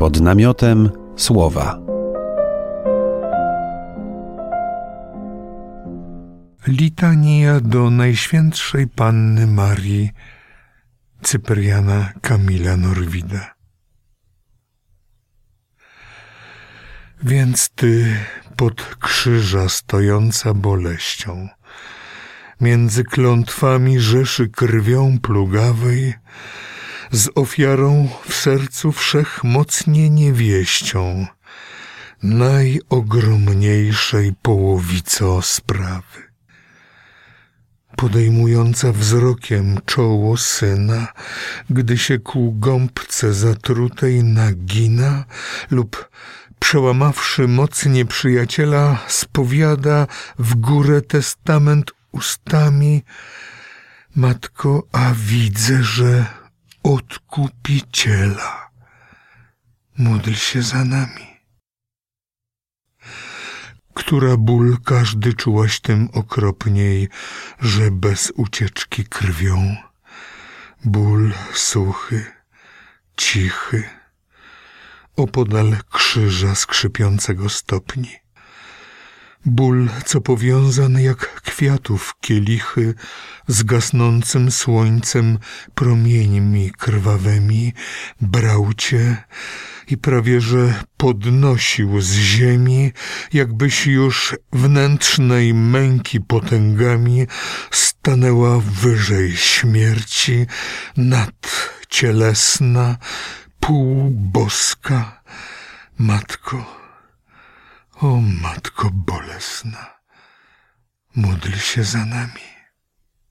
pod namiotem słowa. Litania do Najświętszej Panny Marii Cypriana Kamila Norwida. Więc ty pod krzyża stojąca boleścią, między klątwami rzeszy krwią plugawej, z ofiarą w sercu wszechmocnie niewieścią, najogromniejszej połowico sprawy. Podejmująca wzrokiem czoło syna, gdy się ku gąbce zatrutej nagina lub przełamawszy moc nieprzyjaciela, spowiada w górę testament ustami. Matko, a widzę, że odkupiciela. Módl się za nami. Która ból każdy czułaś tym okropniej, że bez ucieczki krwią. Ból suchy, cichy, opodal krzyża skrzypiącego stopni. Ból, co powiązany jak kwiatów kielichy z gasnącym słońcem promieńmi krwawymi, brał cię i prawie że podnosił z ziemi, jakbyś już wnętrznej męki potęgami stanęła wyżej śmierci, nadcielesna, półboska. Matko, o Matko bolesna, módl się za nami.